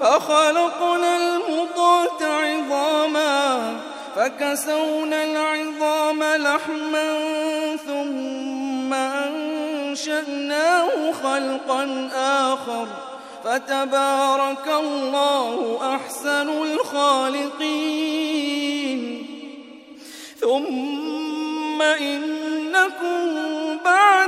فخلقنا المضغة عظاما فكسونا العظام لحما ثم أنشأناه خلقا آخر فتبارك الله أحسن الخالقين ثم إنكم بعد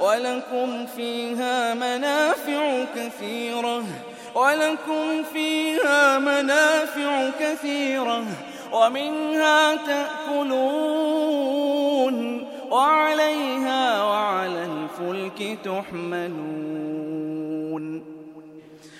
ولكم فيها منافع كثيرة ولكم فيها منافع كثيرة ومنها تأكلون وعليها وعلى الفلك تحملون.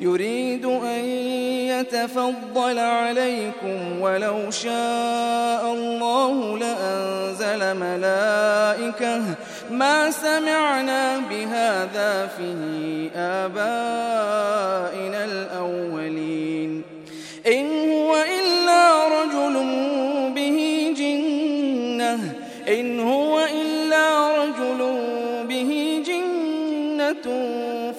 يريد أن يتفضل عليكم ولو شاء الله لأنزل ملائكة ما سمعنا بهذا في آبائنا الأولين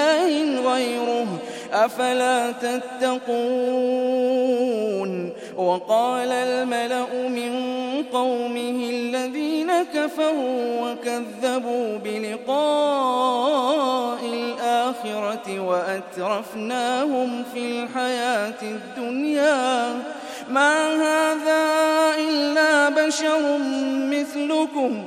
إله غيره أفلا تتقون؟ وقال الملأ من قومه الذين كفروا وكذبوا بلقاء الآخرة وأترفناهم في الحياة الدنيا. ما هذا إلا بشر مثلكم.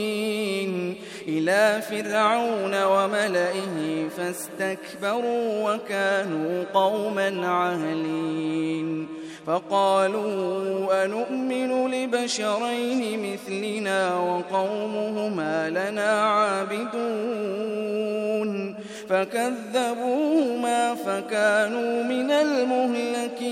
إلى فرعون وملئه فاستكبروا وكانوا قوما عالين فقالوا أنؤمن لبشرين مثلنا وقومهما لنا عابدون. فكذبوهما فكانوا من المهلكين.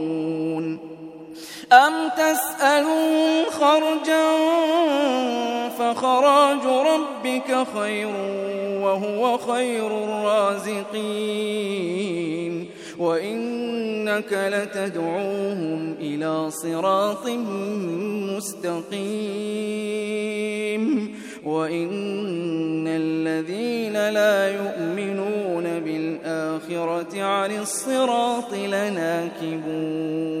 أم تسألون خرجا فخراج ربك خير وهو خير الرازقين وإنك لتدعوهم إلى صراط مستقيم وإن الذين لا يؤمنون بالآخرة عن الصراط لناكبون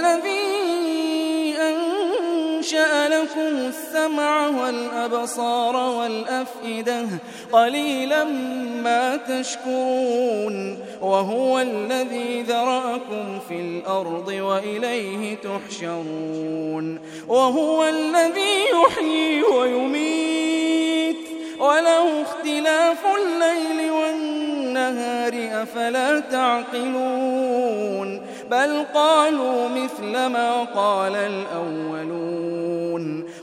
السمع والأبصار والأفئدة قليلا ما تشكرون وهو الذي ذرأكم في الأرض وإليه تحشرون وهو الذي يحيي ويميت وله اختلاف الليل والنهار أفلا تعقلون بل قالوا مثل ما قال الأولون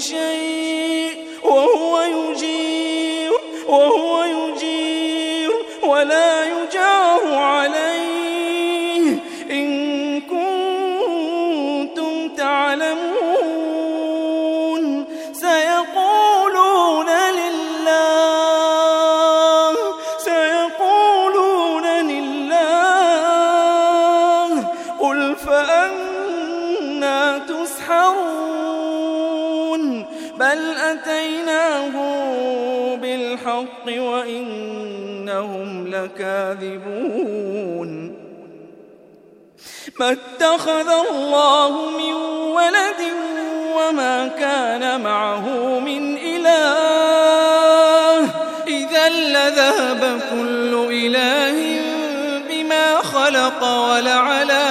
شيء لكاذبون ما اتخذ الله من ولد وما كان معه من إله. إذا لذهب كل إله بما خلق ولعلى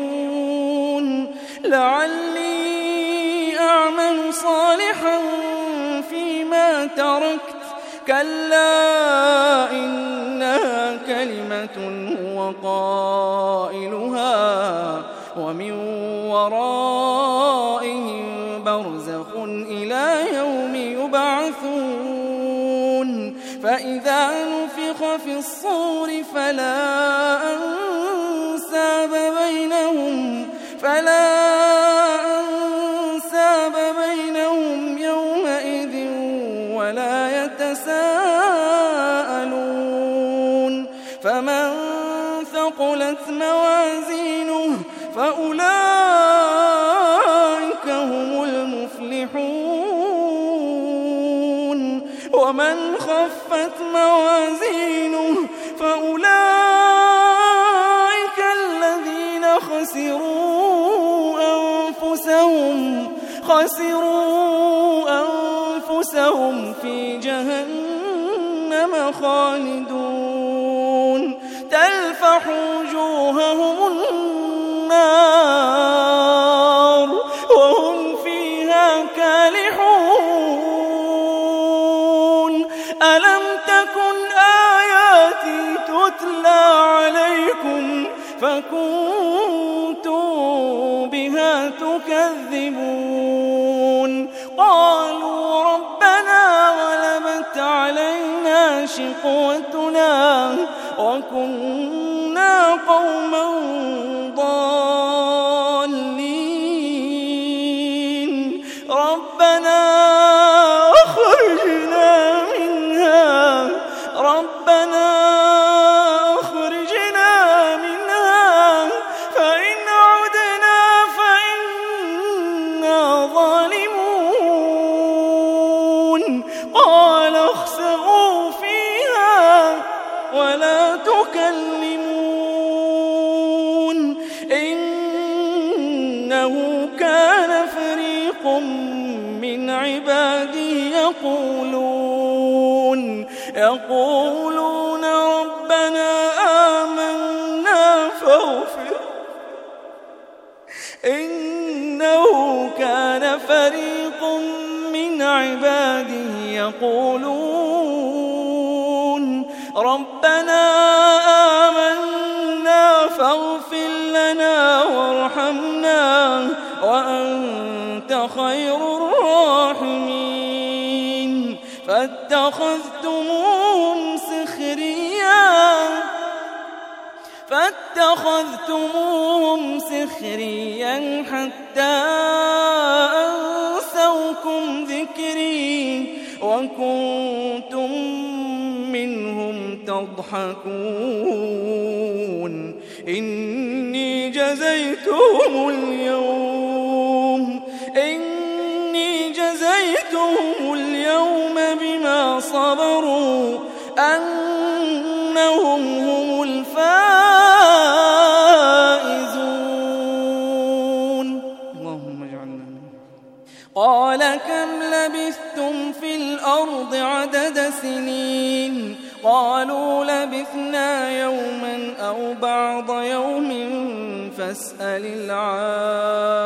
لعلي أعمل صالحا فيما تركت. كلا إنها كلمة هو قائلها ومن ورائهم برزخ إلى يوم يبعثون. فإذا نفخ في الصور فلا أنساب بينهم فلا أنساب يتساءلون فمن ثقلت موازينه فأولئك هم المفلحون ومن خفت موازينه فأولئك الذين خسروا أنفسهم خسروا أنفسهم في جهنم خالدون تلفح وجوههم النار شقوتنا وكنا عبادي يقولون يقولون ربنا آمنا فاغفر إنه كان فريق من عباده يقولون ربنا آمنا فاغفر لنا وارحمنا وأنت خير الراحمين. فاتخذتموهم سخريا فاتخذتموهم سخريا حتى أنسوكم ذكري وكنتم منهم تضحكون. إني جزيتهم اليوم. جزيتهم اليوم بما صبروا أنهم هم الفائزون اللهم اجعلنا قال كم لبثتم في الأرض عدد سنين قالوا لبثنا يوما أو بعض يوم فاسأل العادين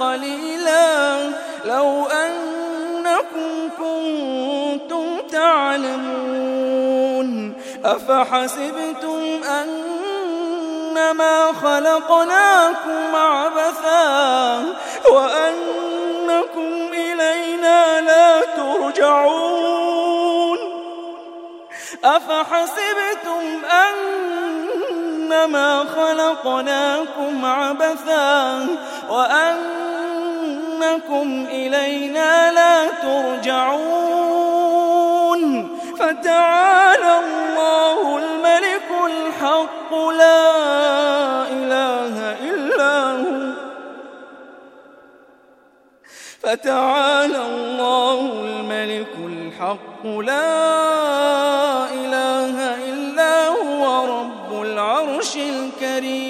قليلا لو أنكم كنتم تعلمون أفحسبتم أنما خلقناكم عبثا وأنكم إلينا لا ترجعون أفحسبتم أنما خلقناكم عبثا وأنكم إلينا لا ترجعون فتعالى الله الملك الحق لا إله إلا هو فتعالى الله الملك الحق لا إله إلا هو رب العرش الكريم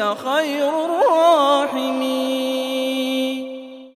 خير الراحمين.